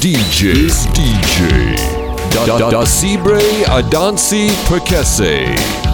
DJ. This DJ. Da da da Sibre Adansi Prekese.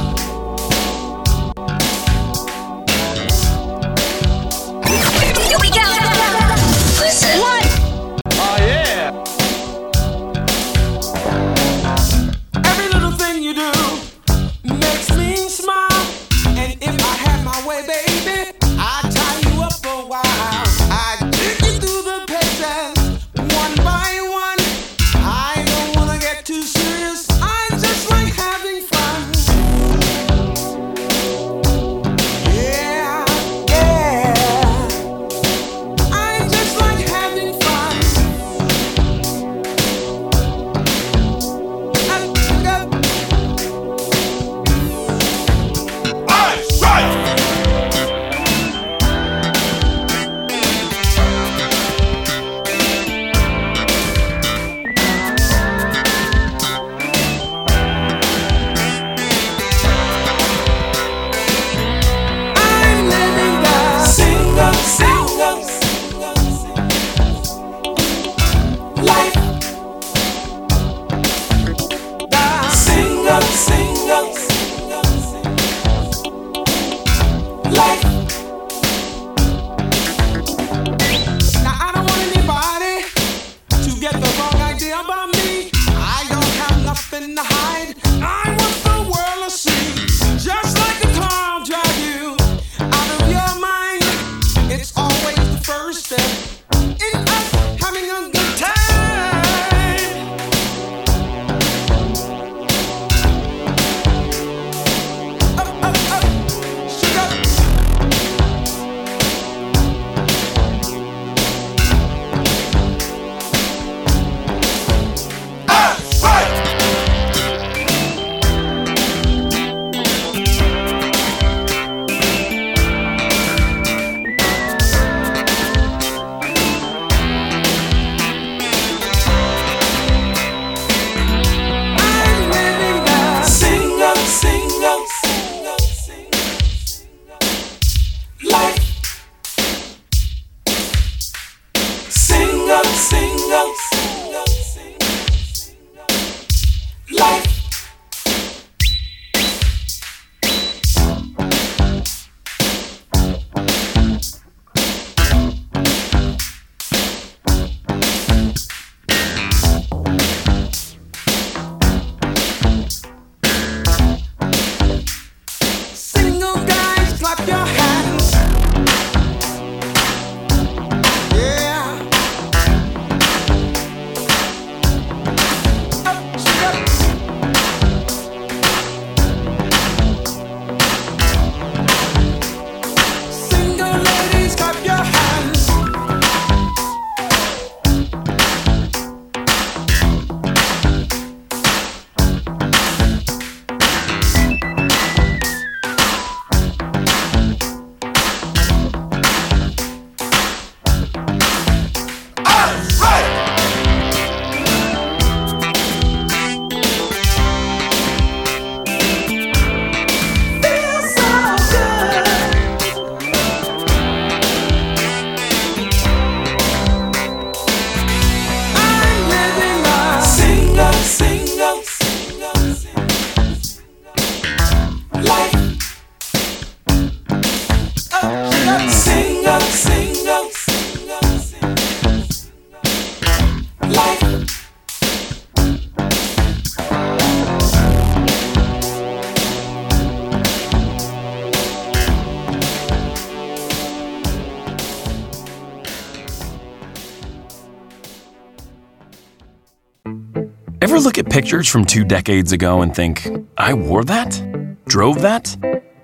Pictures from two decades ago and think, I wore that? Drove that?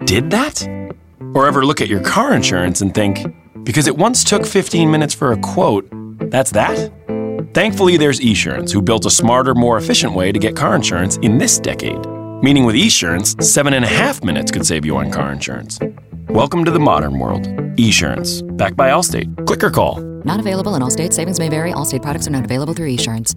Did that? Or ever look at your car insurance and think, because it once took 15 minutes for a quote, that's that? Thankfully, there's Esurance, who built a smarter, more efficient way to get car insurance in this decade. Meaning with Esurance, seven and a half minutes could save you on car insurance. Welcome to the modern world. Esurance, backed by Allstate. Click or call. Not available in all states. Savings may vary. Allstate products are not available through Esurance.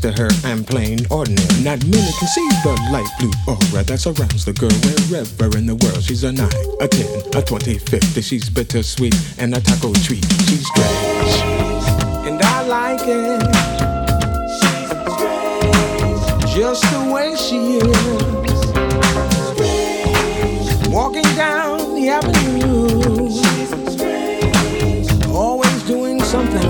To her, I'm plain ordinary. Not many can see the light blue aura that surrounds the girl wherever in the world. She's a nine, a ten, a twenty, fifty. She's bittersweet and a taco treat. She's strange, and I like it. She's strange, just the way she is. Strange. Walking down the avenue, She's strange. always doing something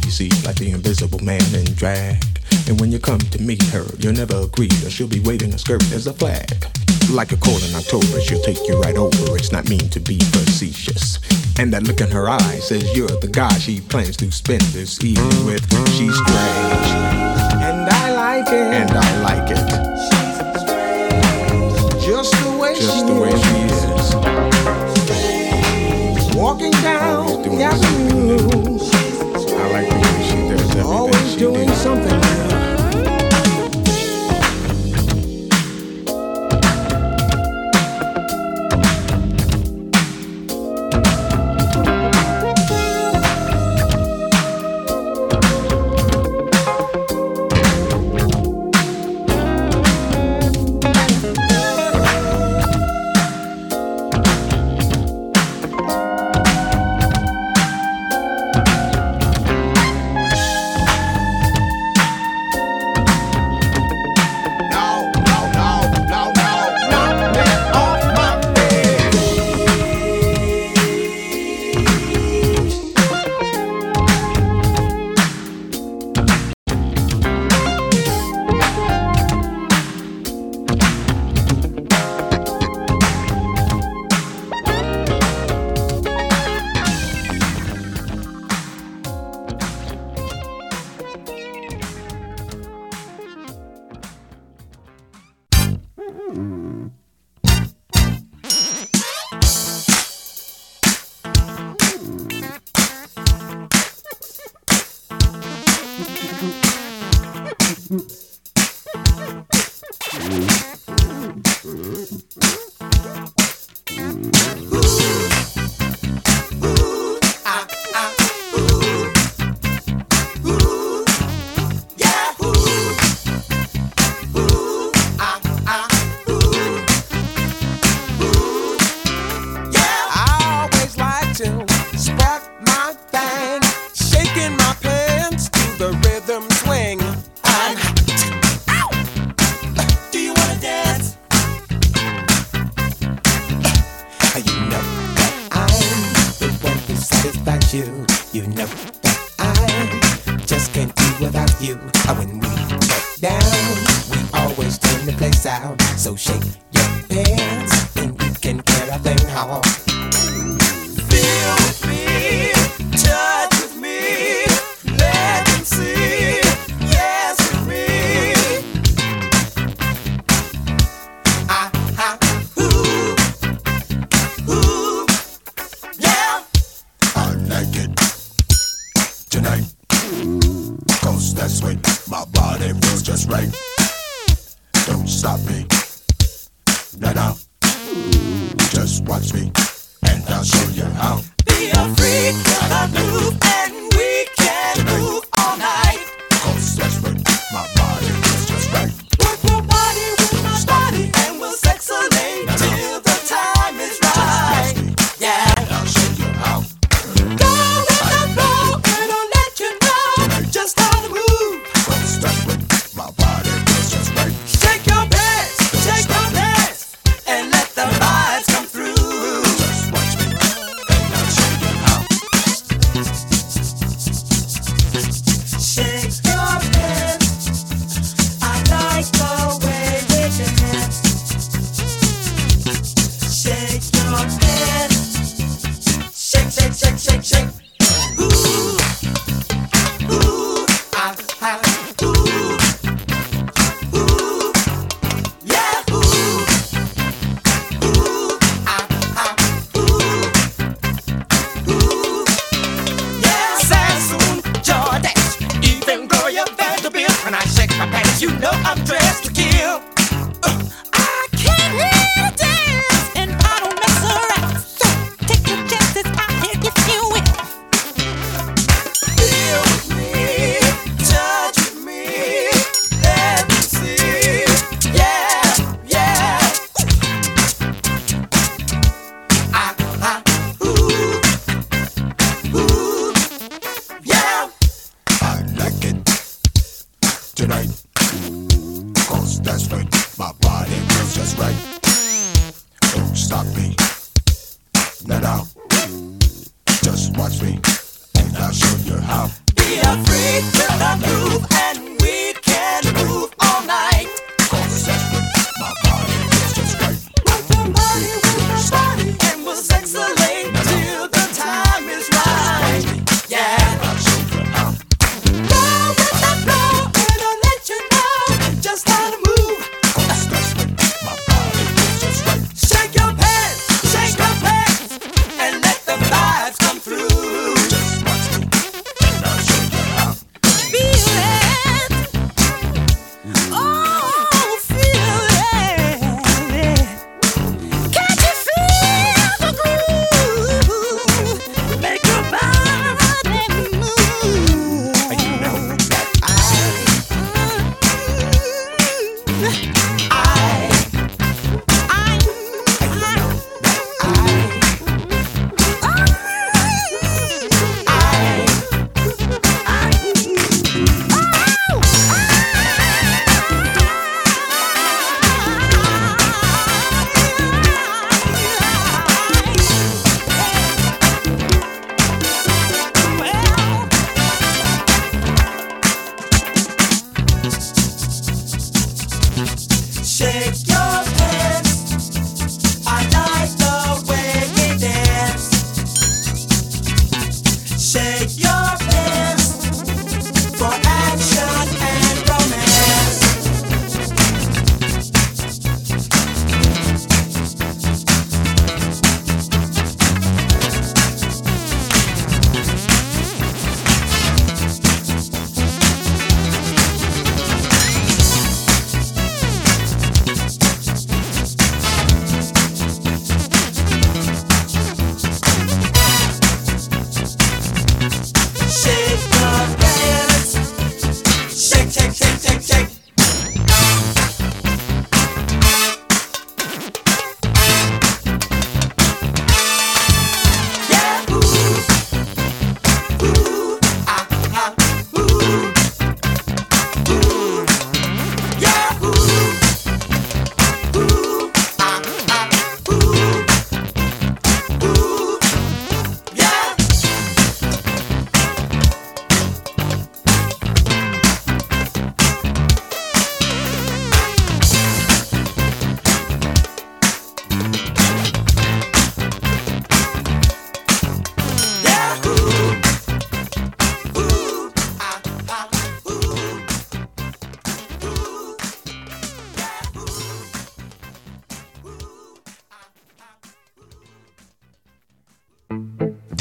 She's elusive, see, like the invisible man in drag. And when you come to meet her, you'll never agree that she'll be waving a skirt as a flag. Like a cold in October, she'll take you right over. It's not mean to be facetious. And that look in her eye says you're the guy she plans to spend this evening with. She's strange. And I like it. And I like it. Doing something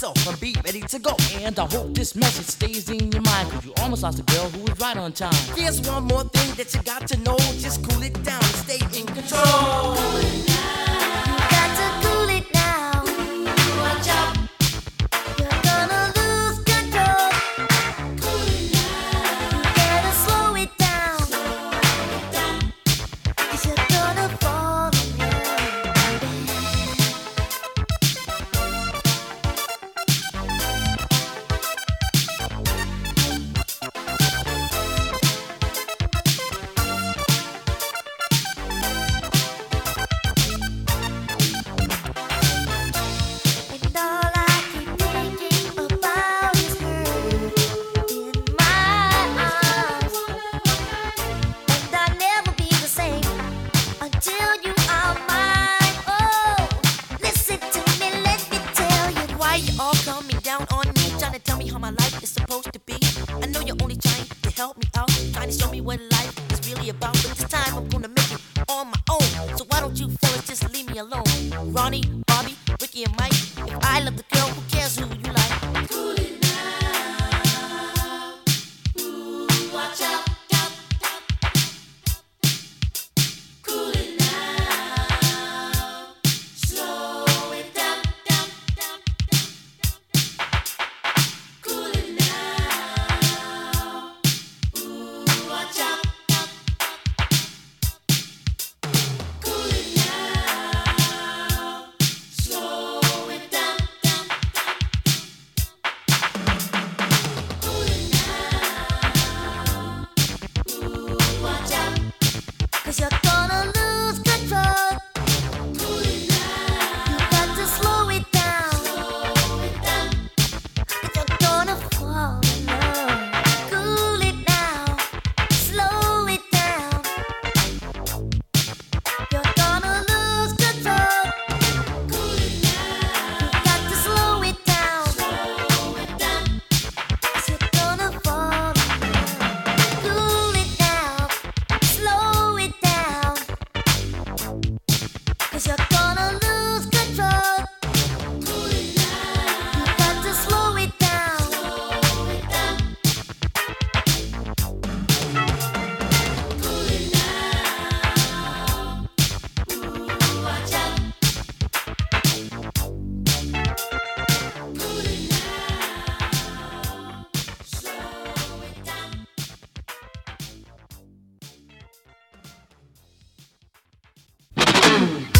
myself a beat ready to go. And I hope this message stays in your mind. Cause you almost lost a girl who was right on time. Here's one more Count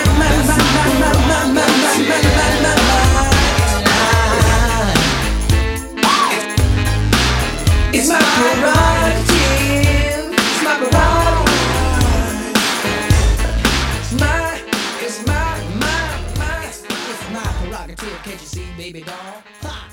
It's my prerogative. It's my prerogative. My, it's my, my, my, it's my prerogative. Can't you see, baby doll? Ha!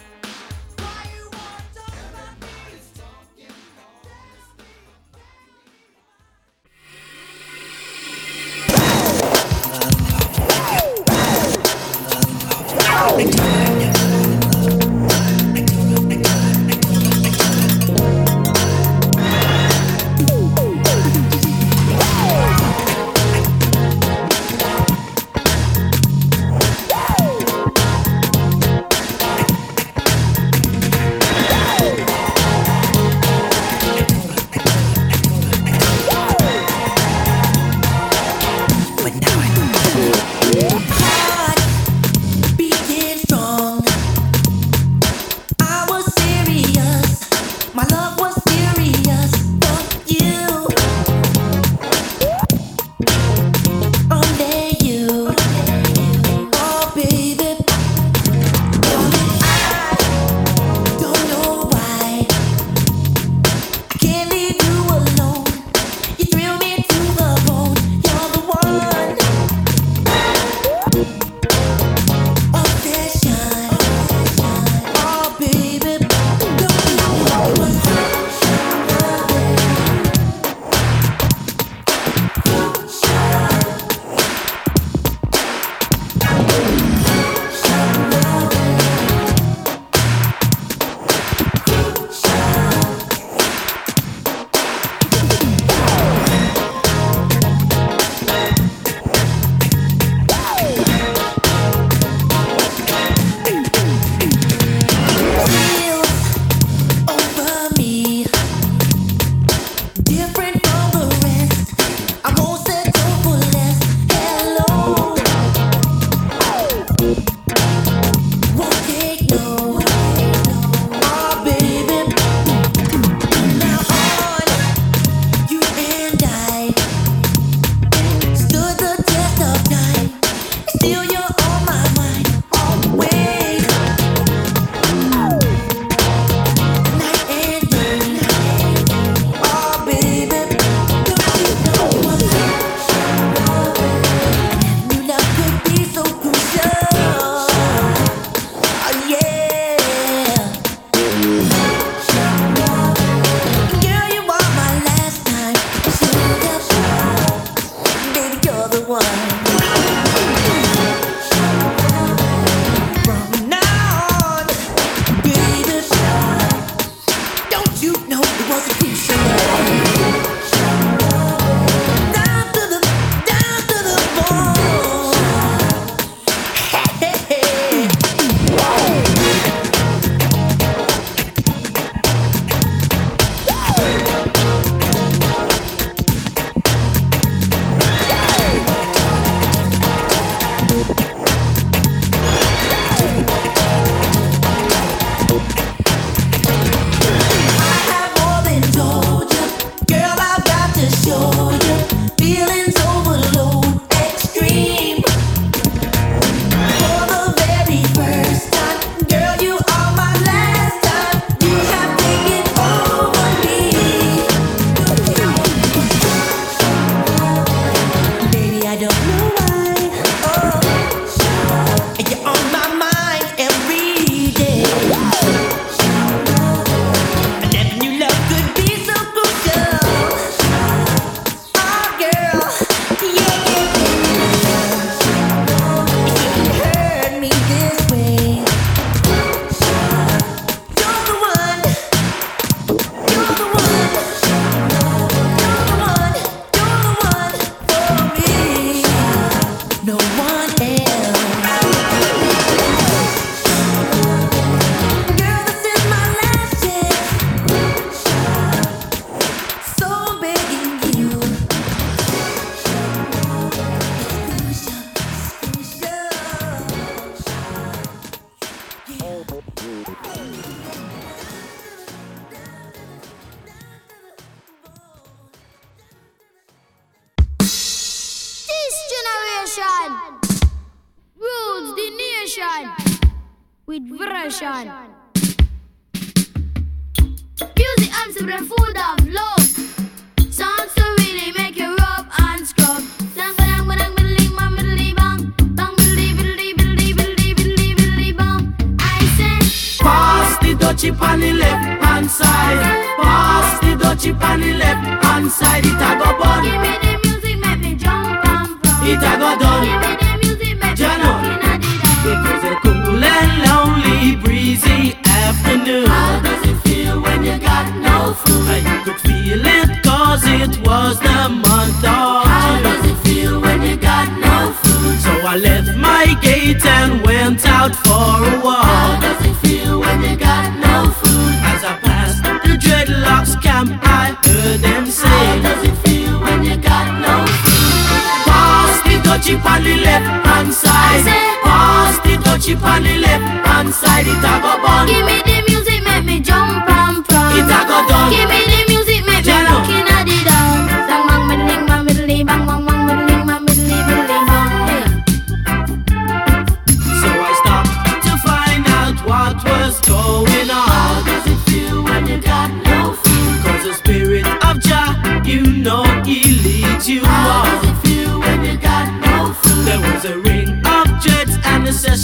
My and went out for a walk. How does it feel when you got no food? As I passed the dreadlocks camp, I heard them say, How does it feel when you got no food? Pass the dutchie on the left hand side. Pass the dutchie on the left hand side. It a go bun. Give me the music, make me jump and prance. It a go done. Give me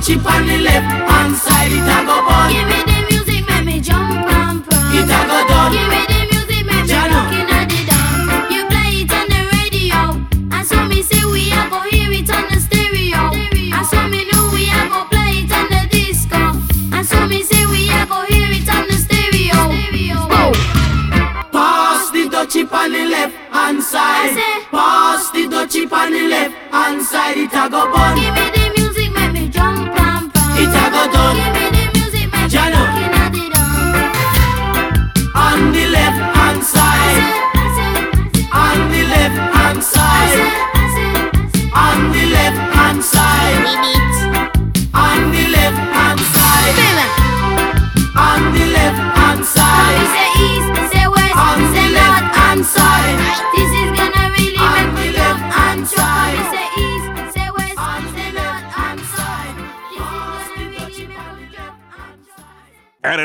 The dutchie on the left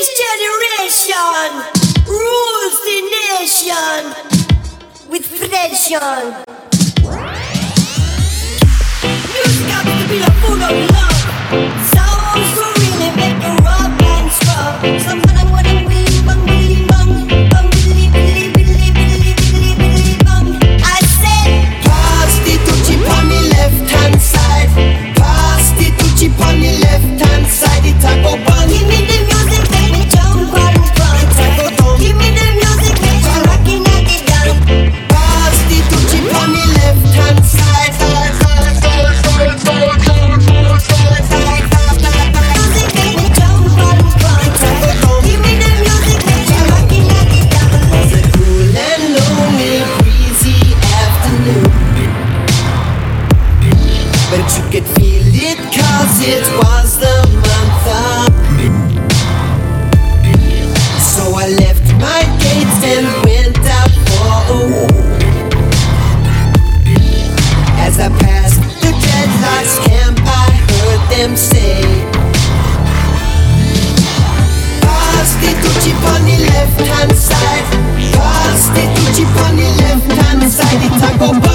This generation rules the nation with pressure. Music to be a of love. Songs to really make you rub and scrub. Some of them what I'm willing, bang, willing, bang. Bang, willy, willy, willy, willy, willy, willy, bang. I said, on the left hand side. On the left hand side. It a go bang. give me It was the month of So I left my gates and went out for a walk. As I passed the dreadlocks camp I heard them say Pass the dutchie on the left hand side. Pass the dutchie on the left hand side. It's a go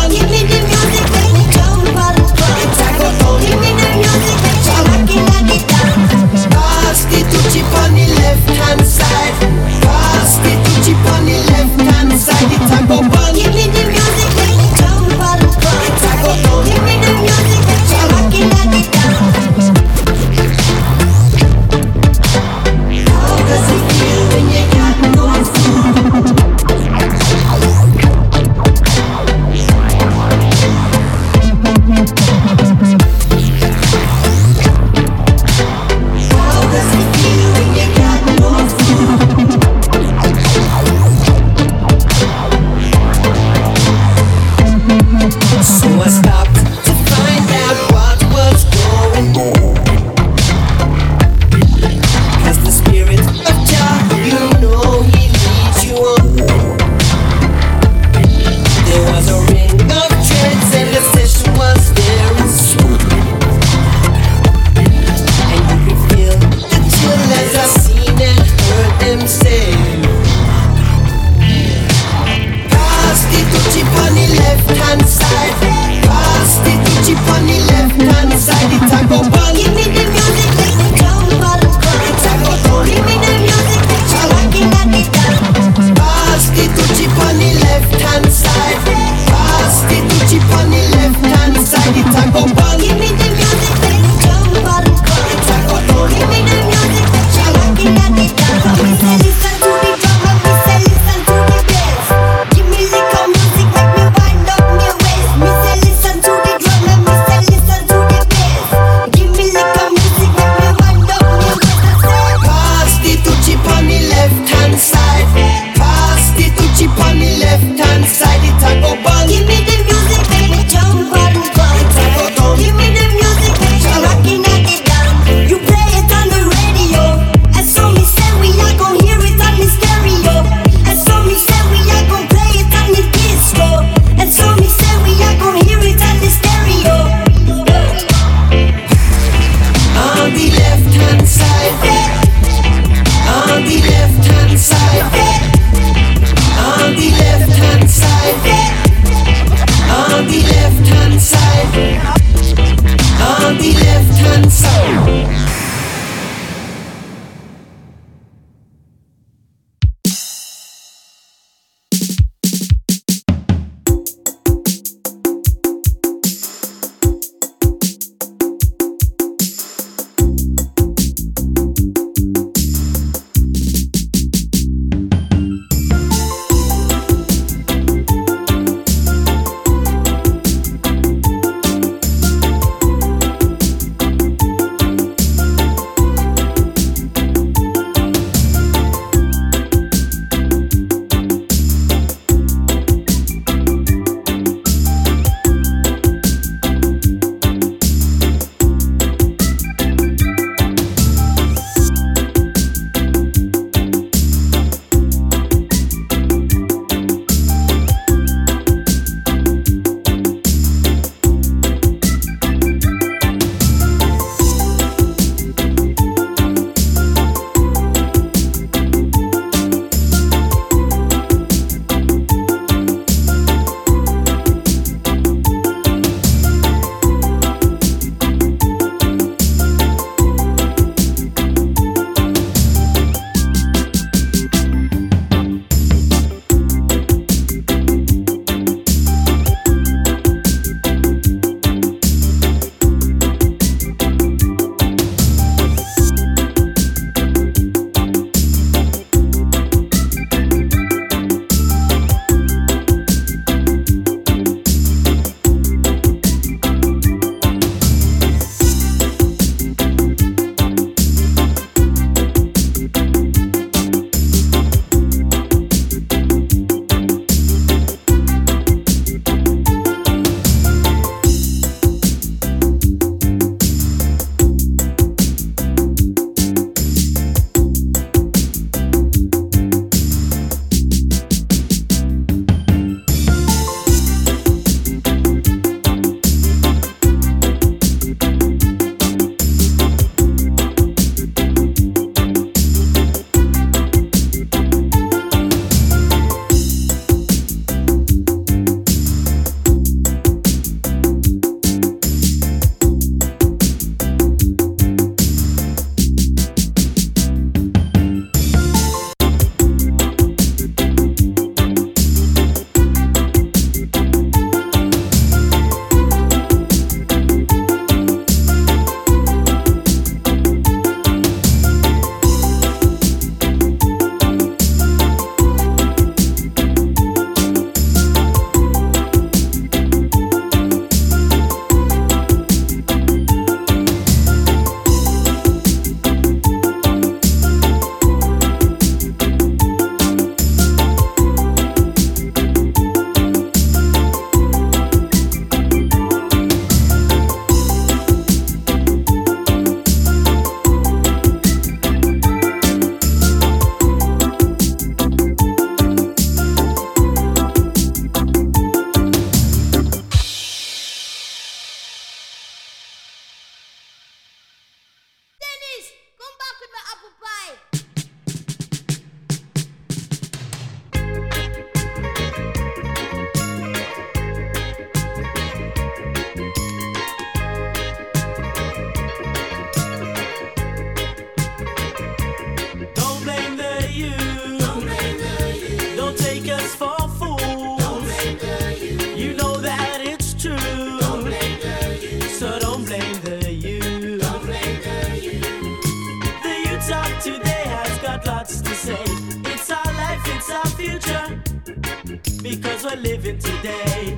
are living today.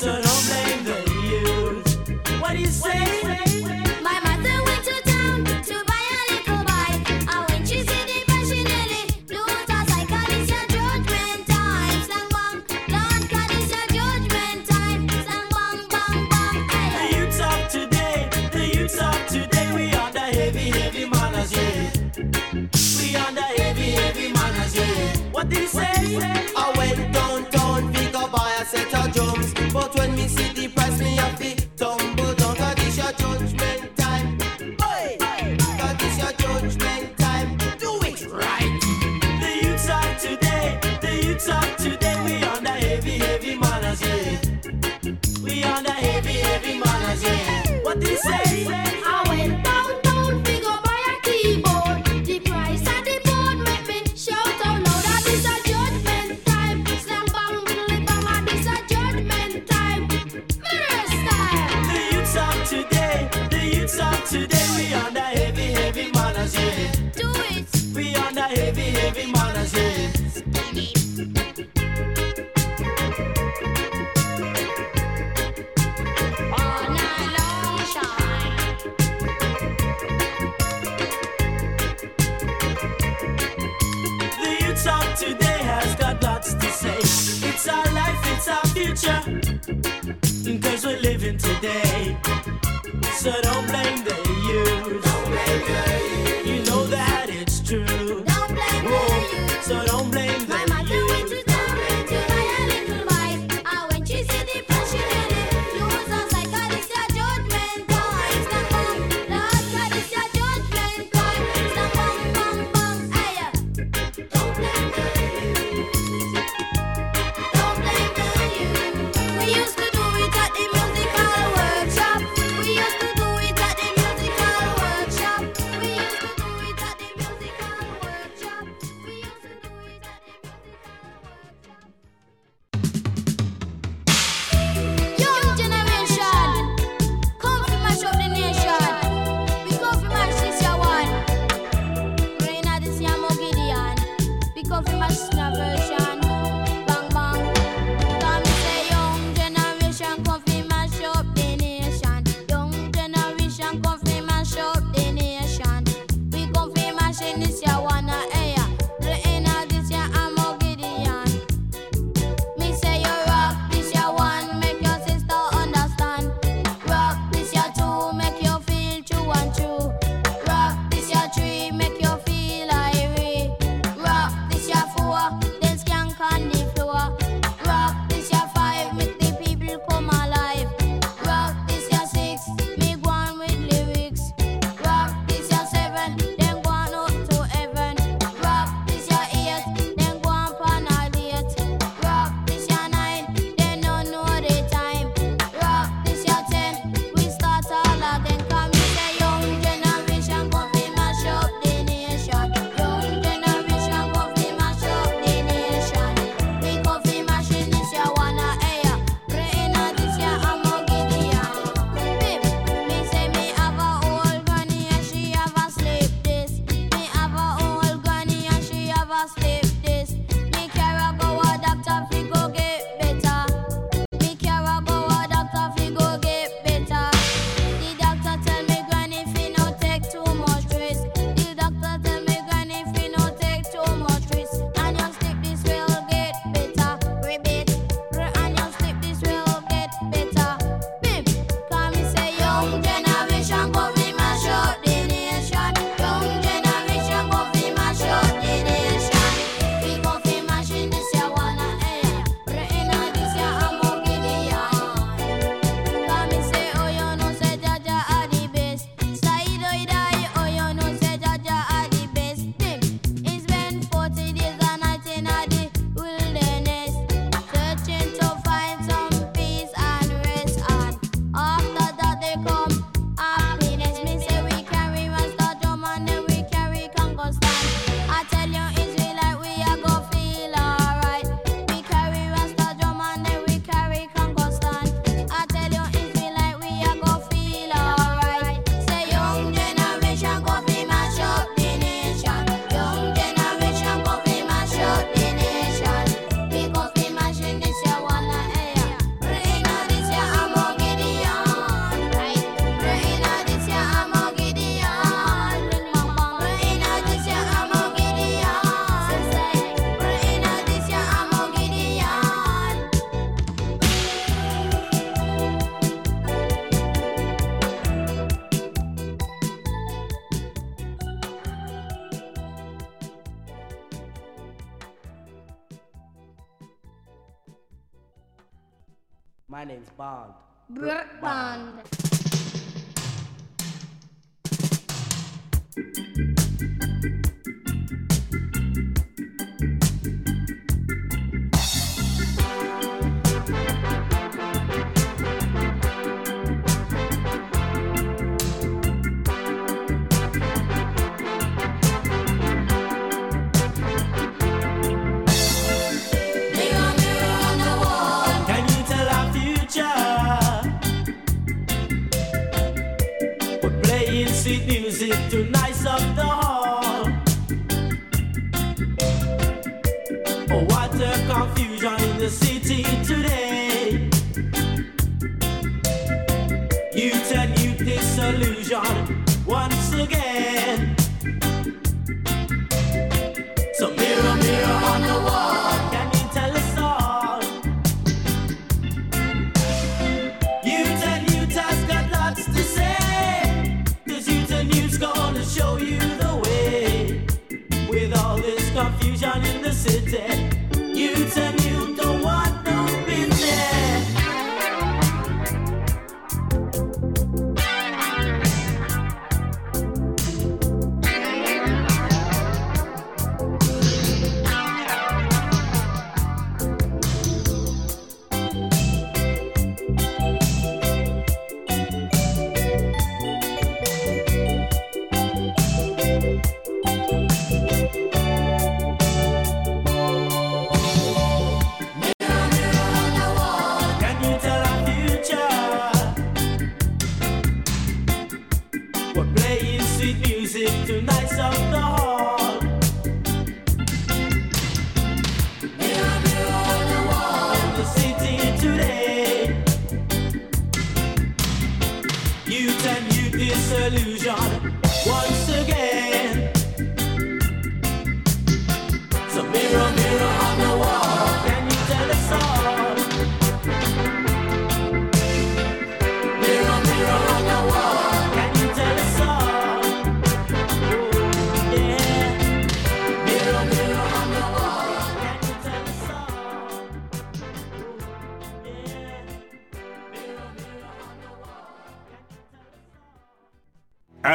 So don't blame the youth. What do you say? My name's Bond. Brooke Bond.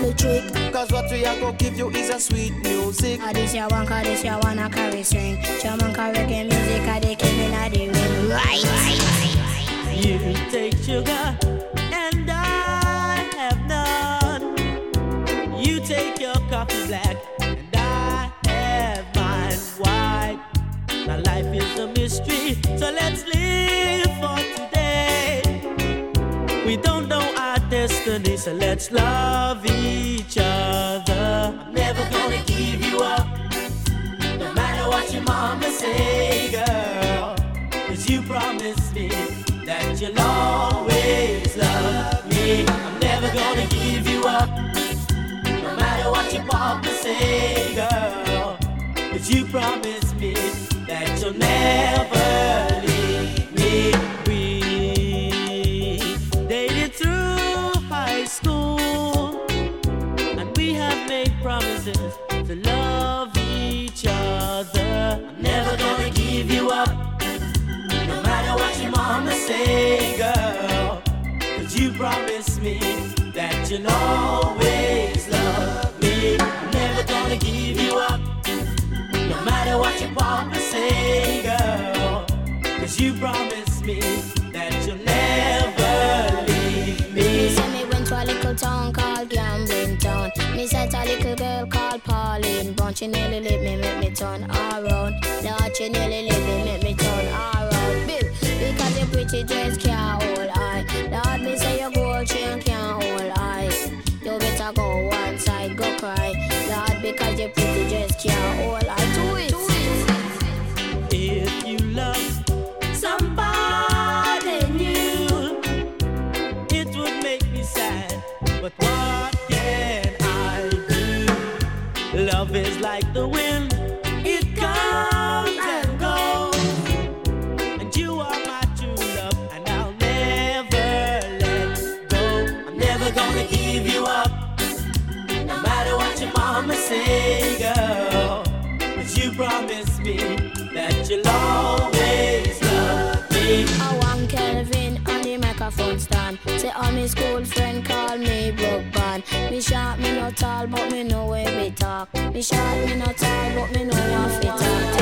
No funny trick. Cause what we are gonna give you is a sweet music. Ah, this ya one, cause this ya one a carry string. Jamaica reggae music, ah, they came in a the ring. Right. You take sugar so let's love each other. I'm never gonna give you up, no matter what your mama say, girl. Cause you promised me that you'll always love me. I'm never gonna give you up, no matter what your papa say, girl. Cause you promised me that you'll never She nearly leave me, make me turn around. Lord, she nearly leave me, make me turn around. Bill, because you pretty pretty dress can't hold I. Lord, me say your gold chain can't hold I. You better go one side, go cry. Lord, because your pretty dress can't hold I. never gonna give you up, no matter what your mama say, girl. But you promised me that you'll always love me. I want Kelvin on the microphone stand. Say all my school friend call me broke band. Me short, me not tall, but me know where we talk. Me short, me not tall, but me know what fit talk.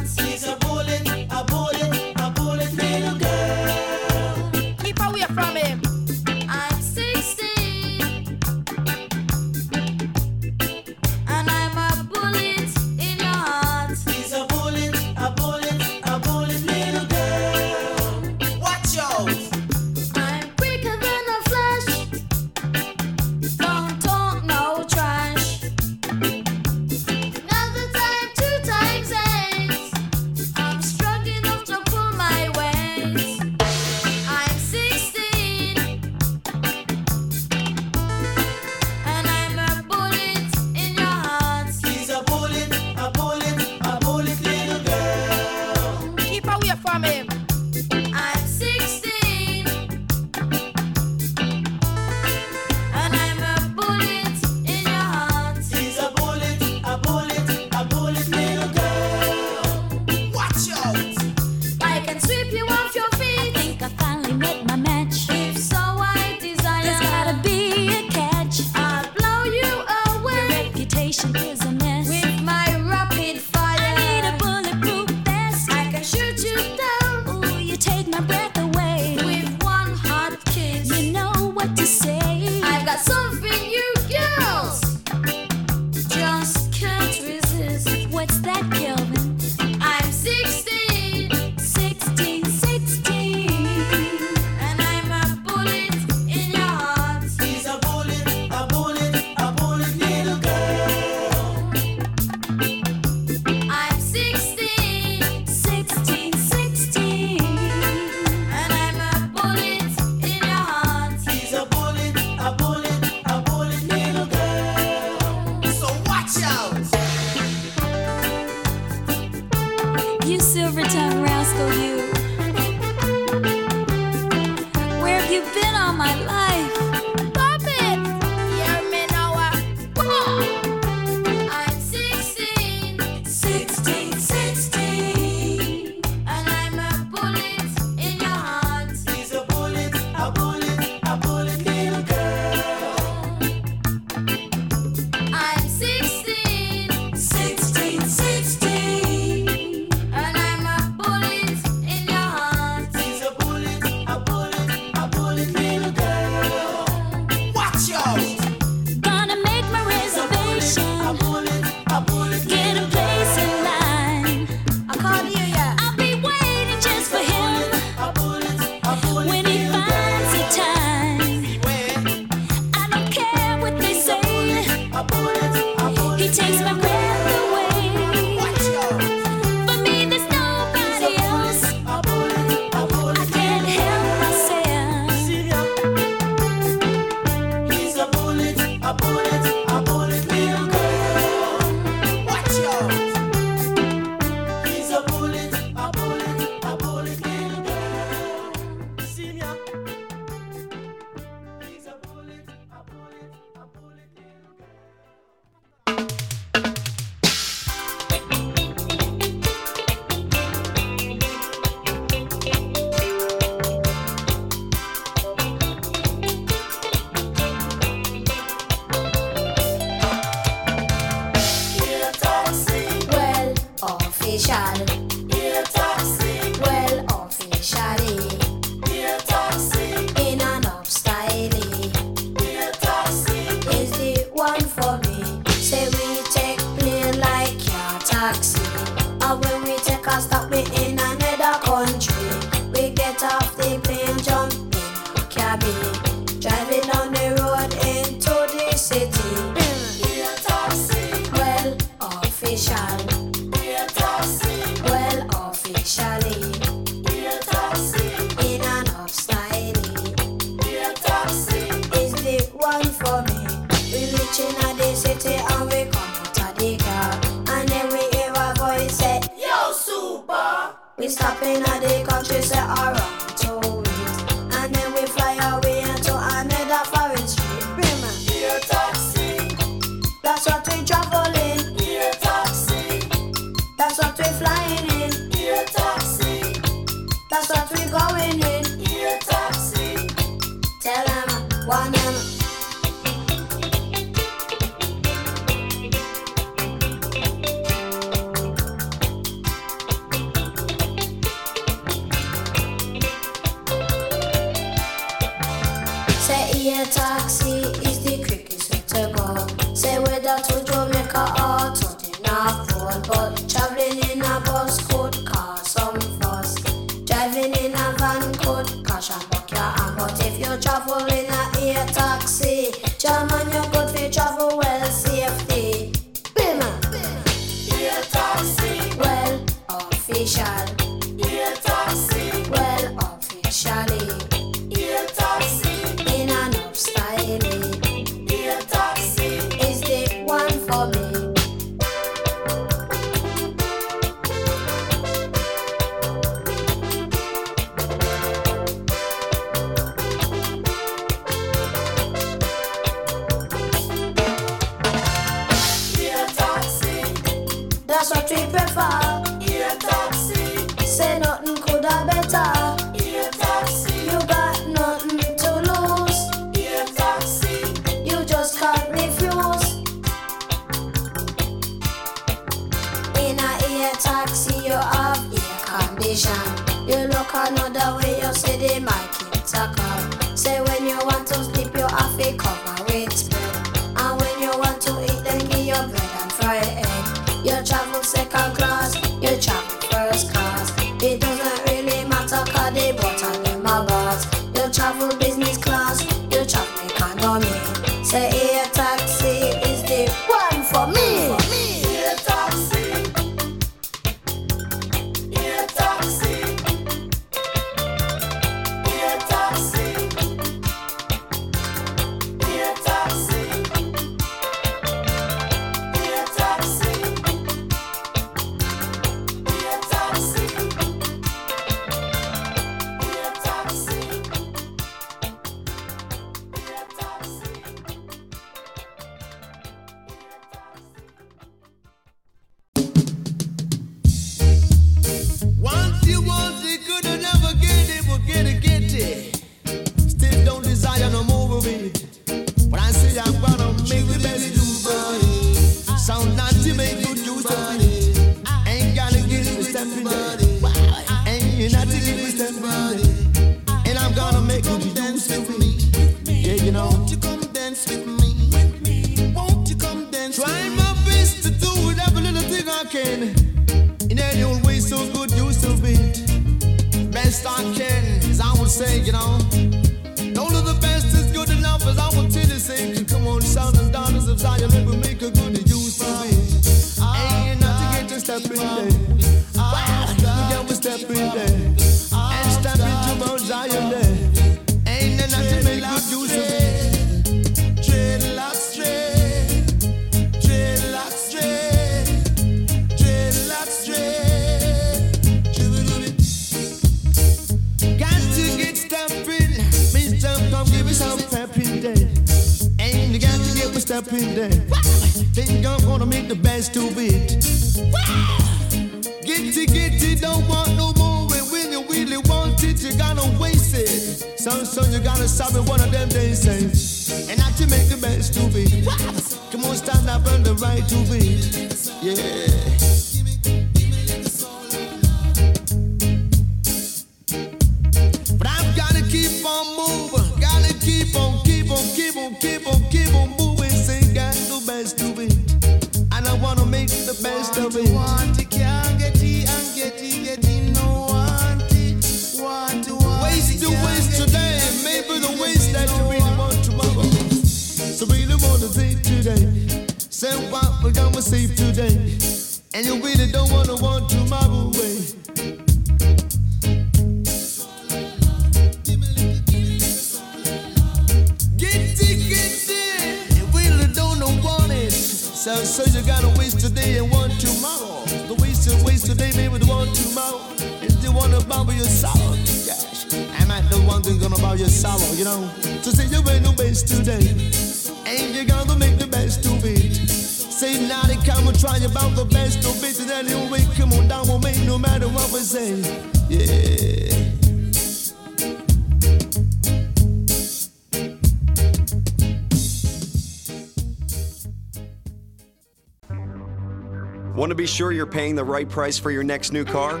paying the right price for your next new car?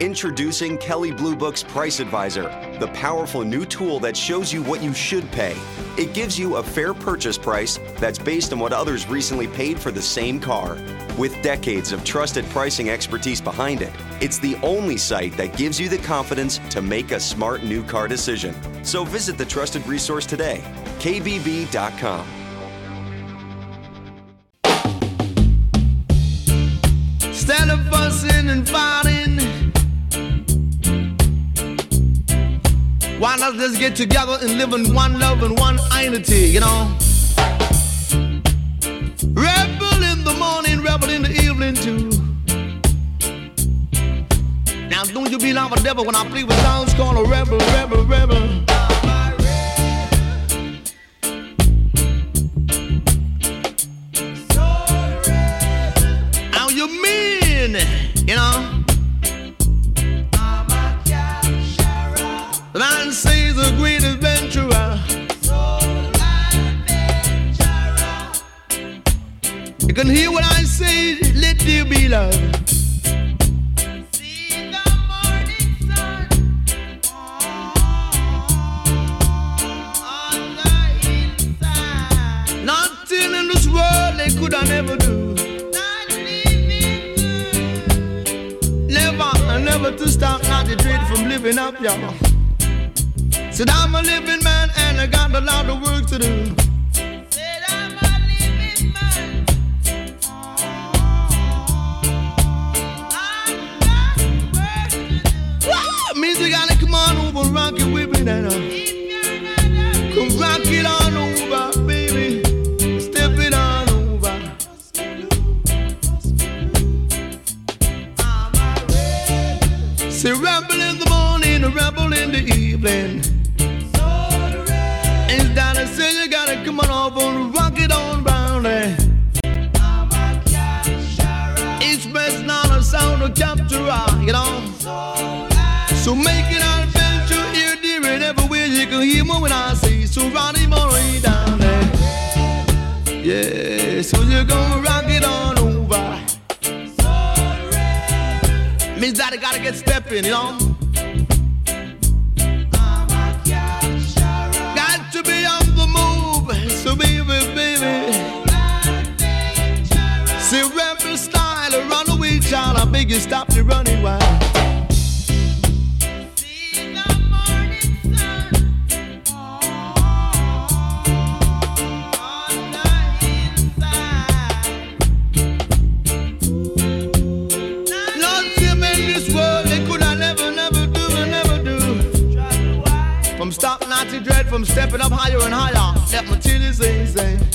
Introducing Kelley Blue Book's Price Advisor, the powerful new tool that shows you what you should pay. It gives you a fair purchase price that's based on what others recently paid for the same car. With decades of trusted pricing expertise behind it, it's the only site that gives you the confidence to make a smart new car decision. So visit the trusted resource today, kbb.com. get together and live in one love and one identity, you know. Rebel in the morning, rebel in the evening too. Now don't you be like a devil when I play with sounds called a rebel, rebel, rebel. I'm stepping up higher and higher. That material is easy.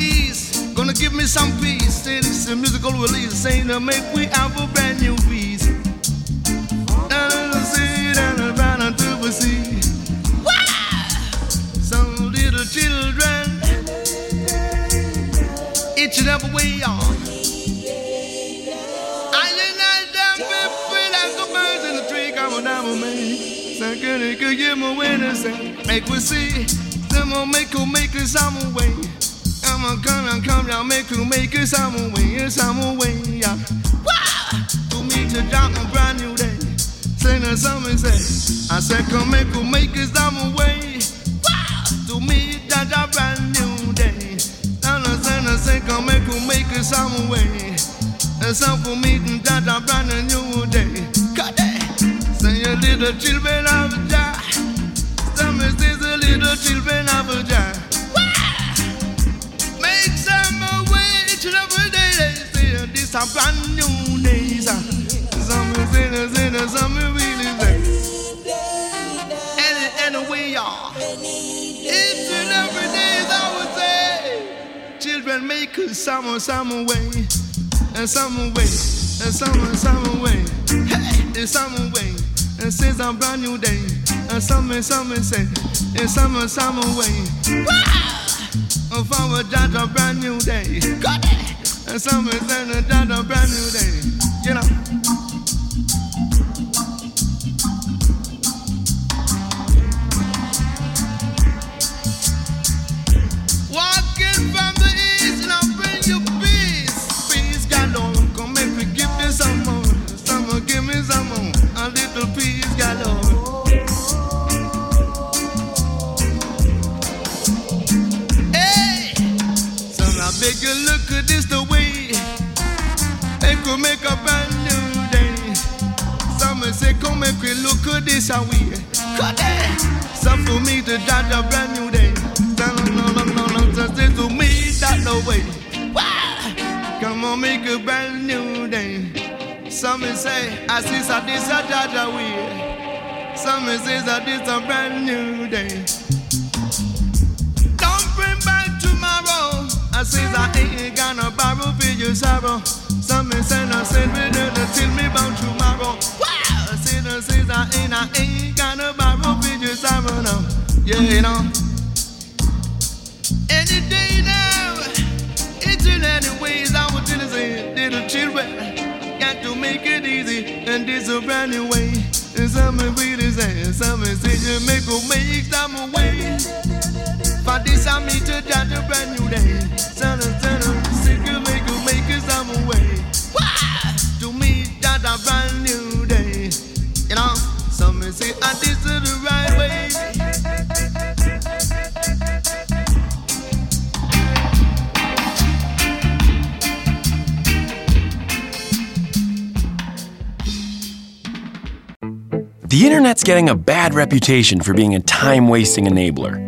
East, gonna give me some peace. Say this is a musical release, saying to make we have a brand new sea. Some little children, each and every way on. Them make we see. Some will make you make some way. On, come on, come down, make you make it some way, some way, yeah. Wow! To me to drop a brand new day. Say no something say. I said, come make you make it some way. To me that's a brand new day. And I said, I said, come make you make it some way. And some for me that's a brand new day. Cut it. Say a little children of Jah. Some is a little children of Jah. This a brand new day. Uh. Some is in us, in us, some is really there. And, and we are. Each and every day, I would say. Children make us some, some way. And some way. And some, some way. Hey, and some way. And says a brand new day. And some, some say. And some, some way. Wow! Of our judge a brand new day. Got it! And some a judge a brand new day. You know. Walking from the east and I'll bring you peace. Peace. Come make me give me some more. Some give me some more. A little peace you look at this the way. Could make a brand new day. Some say come make we look at this how we. Some for me to judge a brand new day. No, no, no, no, no, just say to me that the way. Come on, make a brand new day. Some say, I see that this a judge a way. Some say that this a brand new day. Don't bring back tomorrow. I say I ain't gonna borrow for your sorrow. Some say I said me to tell me about tomorrow. Wow! I say I say I ain't I ain't gonna borrow your sorrow now. Yeah, you know. Any day now, it's in any ways I would tell you say, little children, got to make it easy and this a brand new way. And some really eh? say, some say you make a make some way. For this I meet to a brand new day. Son of a brand new day. You know, some say ah this is the right way. The internet's getting a bad reputation for being a time wasting enabler.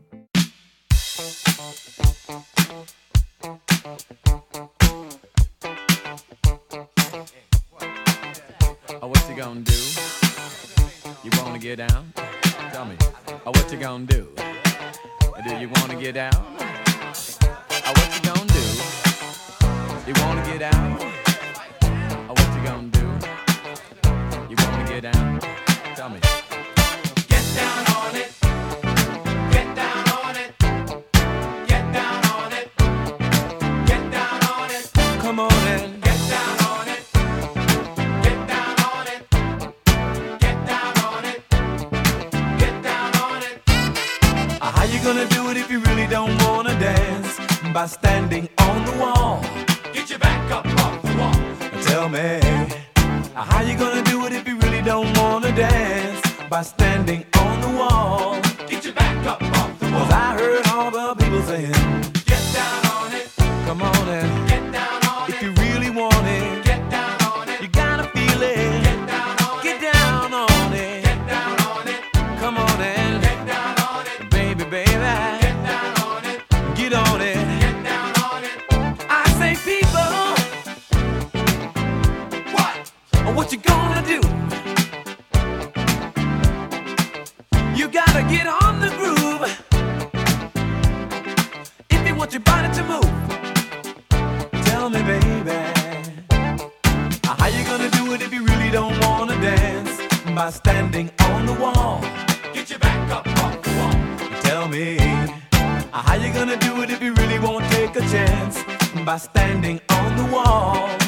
chance by standing on the wall.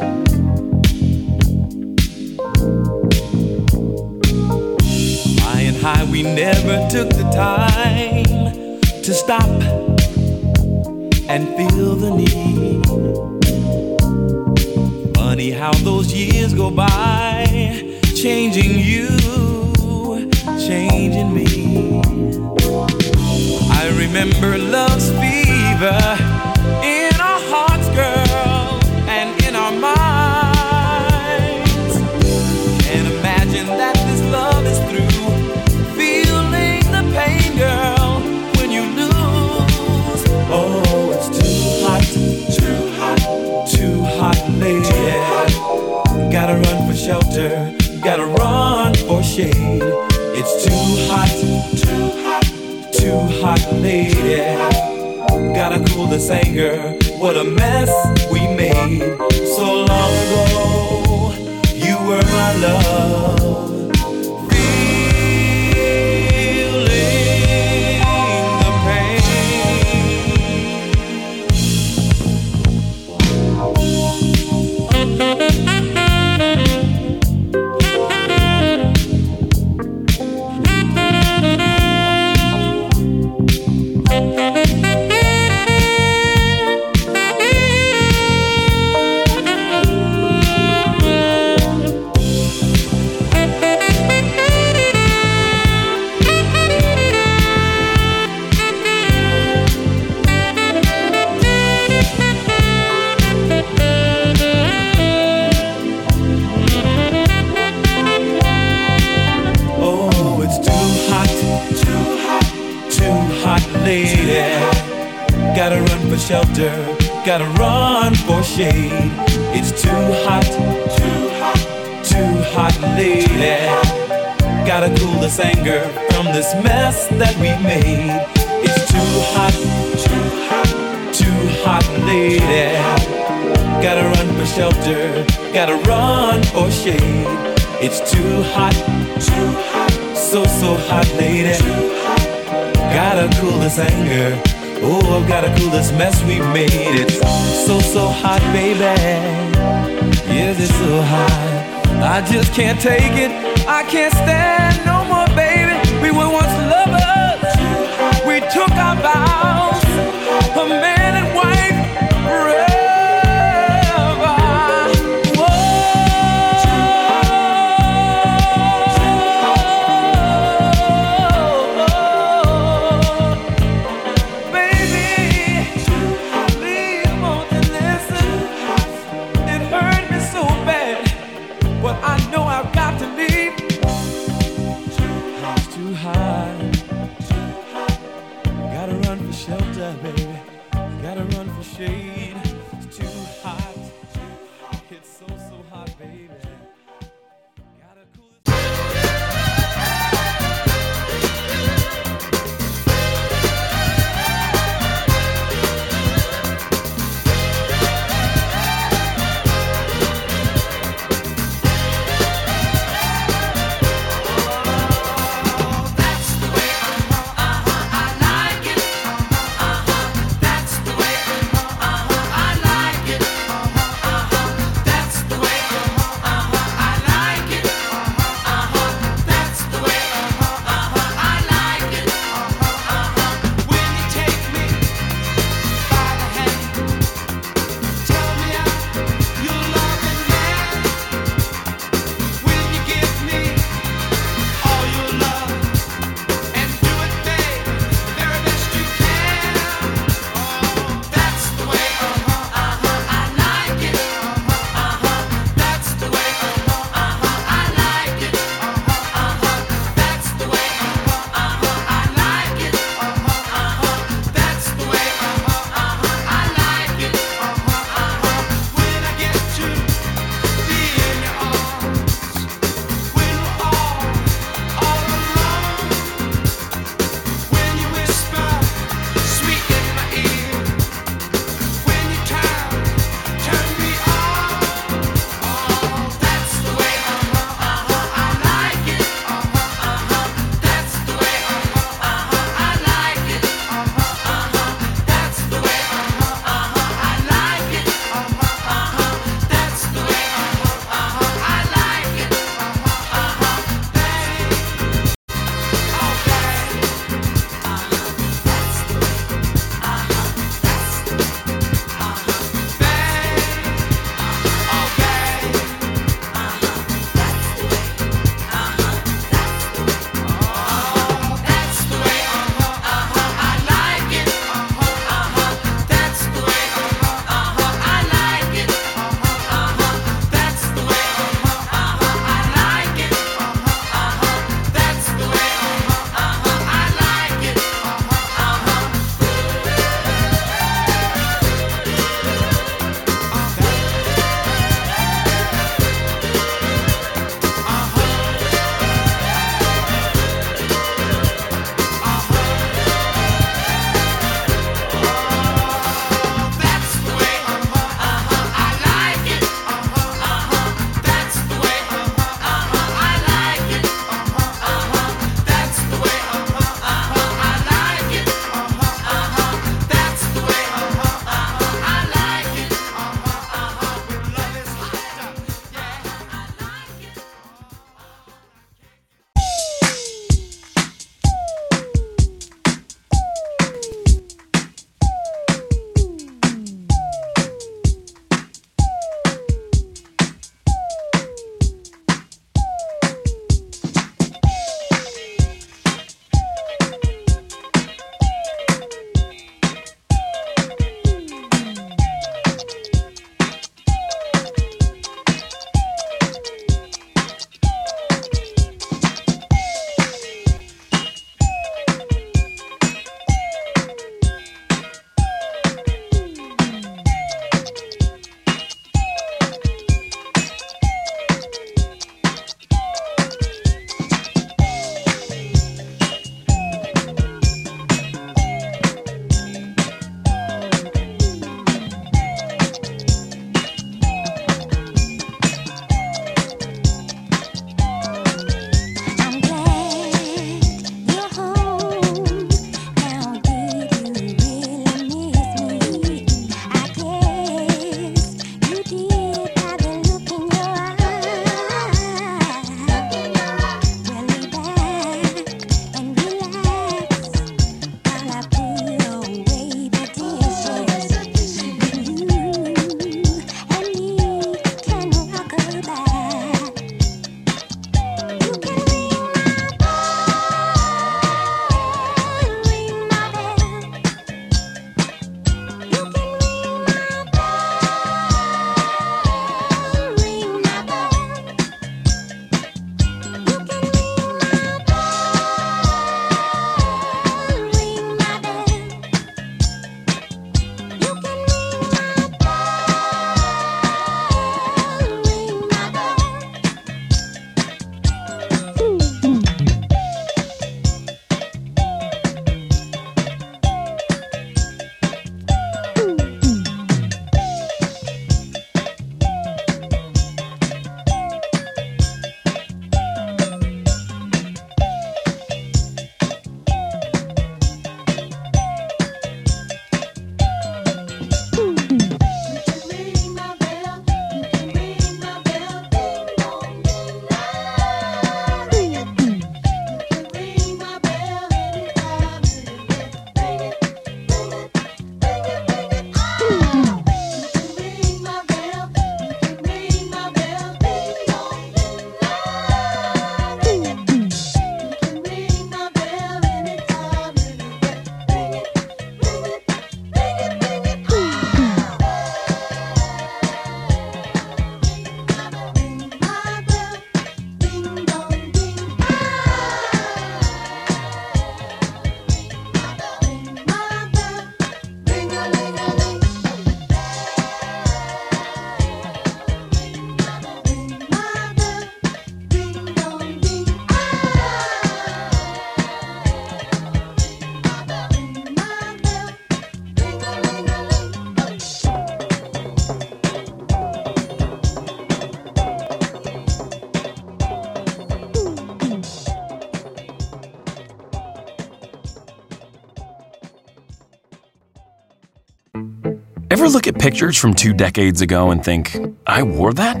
Ever look at pictures from two decades ago and think, I wore that?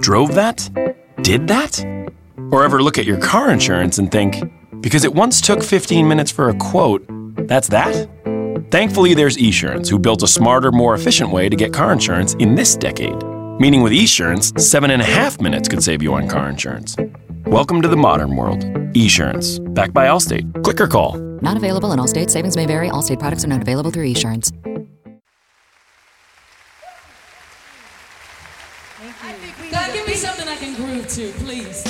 Drove that? Did that? Or ever look at your car insurance and think, because it once took 15 minutes for a quote, that's that? Thankfully, there's Esurance, who built a smarter, more efficient way to get car insurance in this decade. Meaning with Esurance, seven and a half minutes could save you on car insurance. Welcome to the modern world. Esurance, backed by Allstate. Click or call. Not available in all states. Savings may vary. Allstate products are not available through Esurance. Please.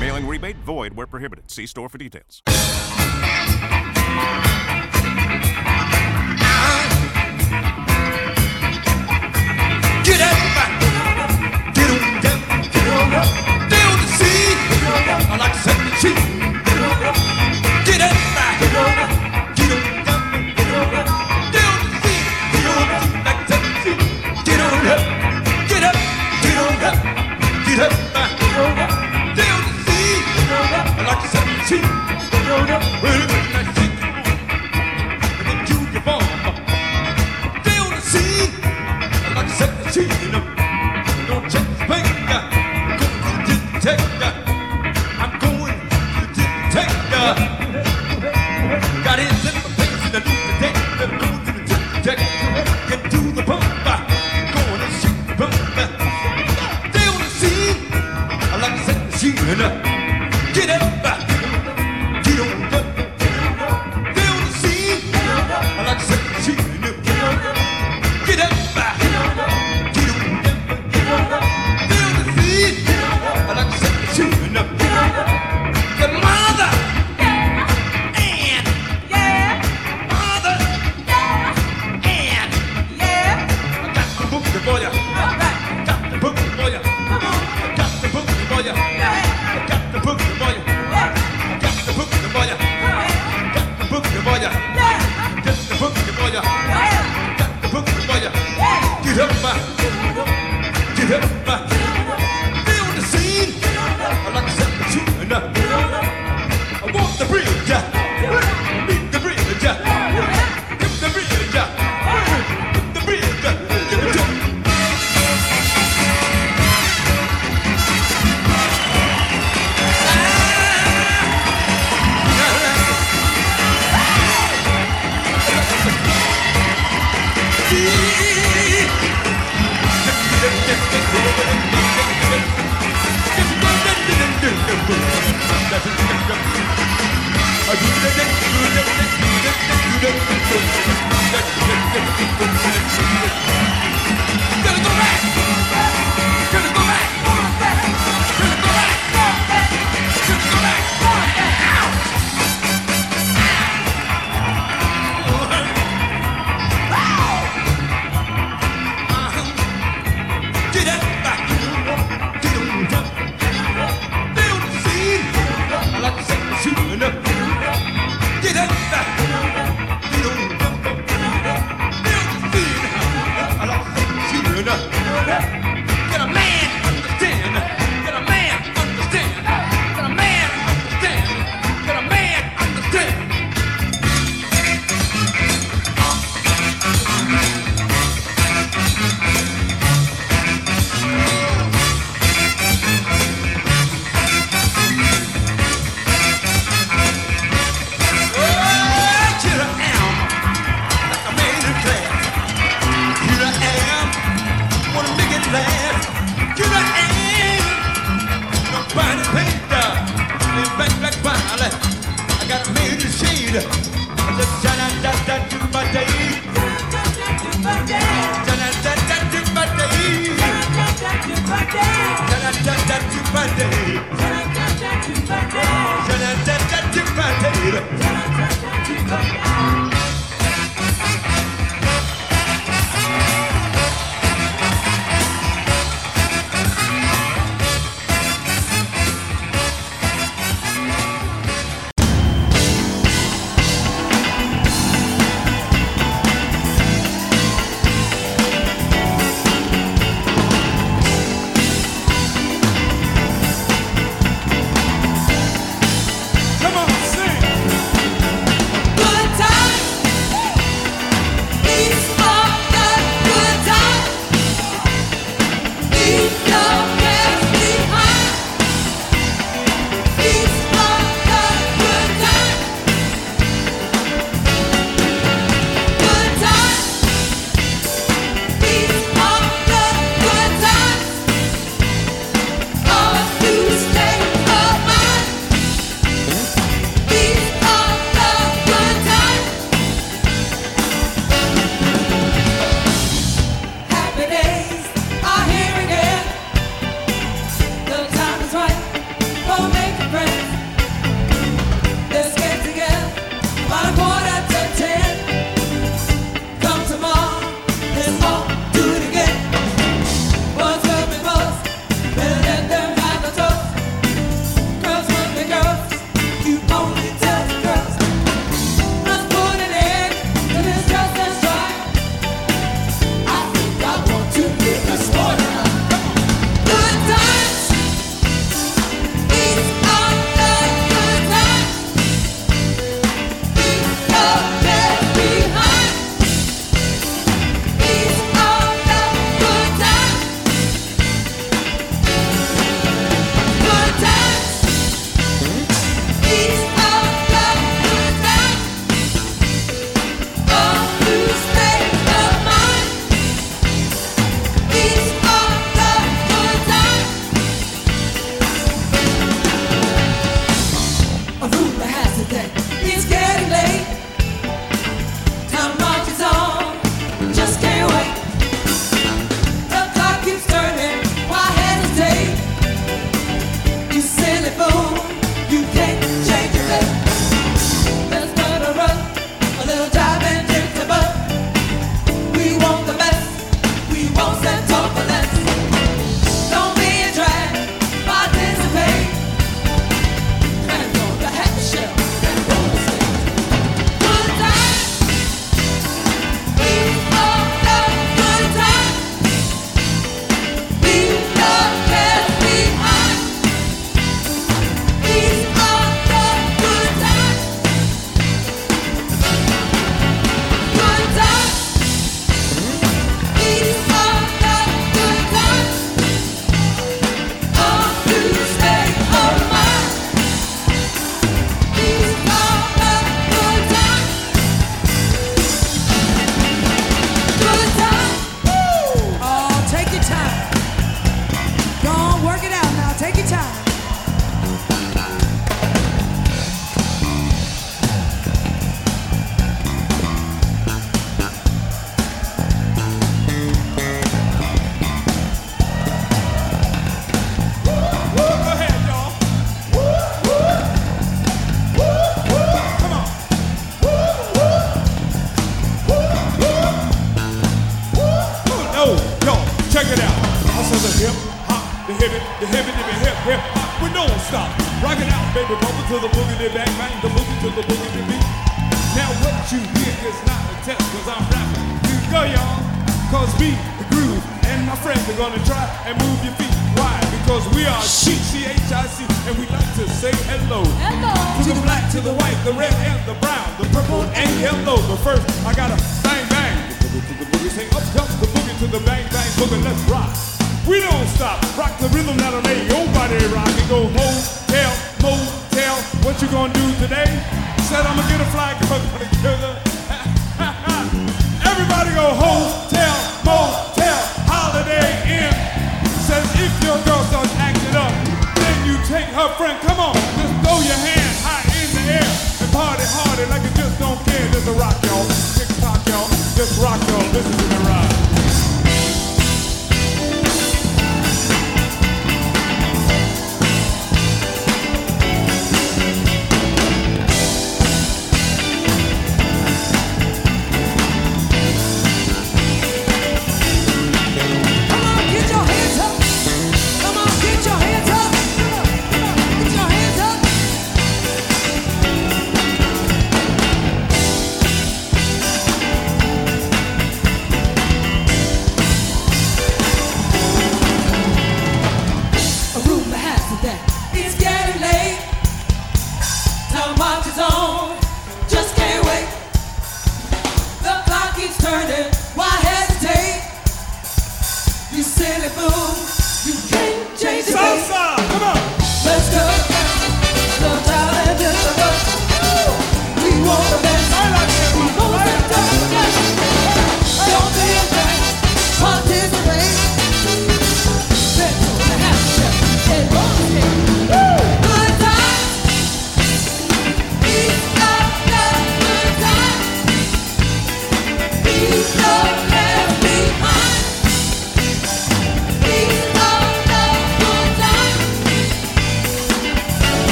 Mailing rebate void where prohibited. See store for details. Get up, get on down, get on up, down the sea. I like to set the cheek. Get up, get on up, get up, the sea. Get like to set the cheek. Get on up, get up, get on up, get up, get on up on up,